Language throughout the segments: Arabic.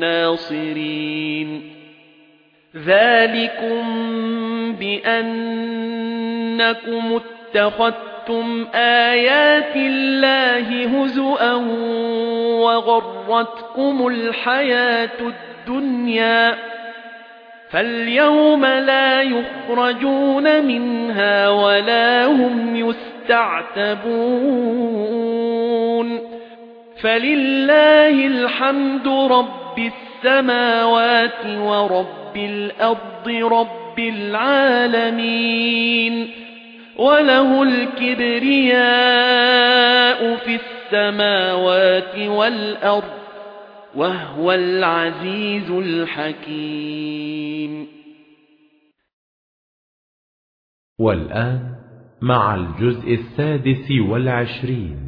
ناصرين ذلكم بأنكم اتخذتم آيات الله هزؤا وغرتكم الحياة الدنيا. فاليوم لا يخرجون منها ولا هم يستعتبون. فلله الحمد رب رَبِّ السَّمَاوَاتِ وَرَبِّ الْأَرْضِ رَبِّ الْعَالَمِينَ وَلَهُ الْكِبْرِيَاءُ فِي السَّمَاوَاتِ وَالْأَرْضِ وَهُوَ الْعَزِيزُ الْحَكِيمُ. والآن مع الجزء السادس والعشرين.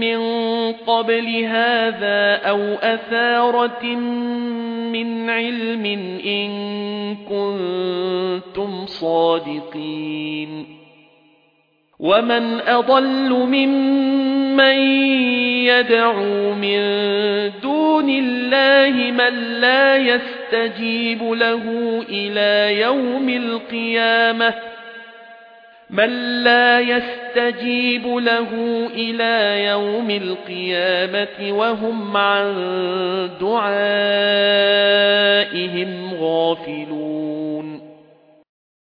من قبل هذا أو أثارة من علم إن كنتم صادقين. ومن أضل ممن يدعو من دون الله من لا يستجيب له إلى يوم القيامة من لا يستجيب له إلى يوم القيامة وهم عن دعائهم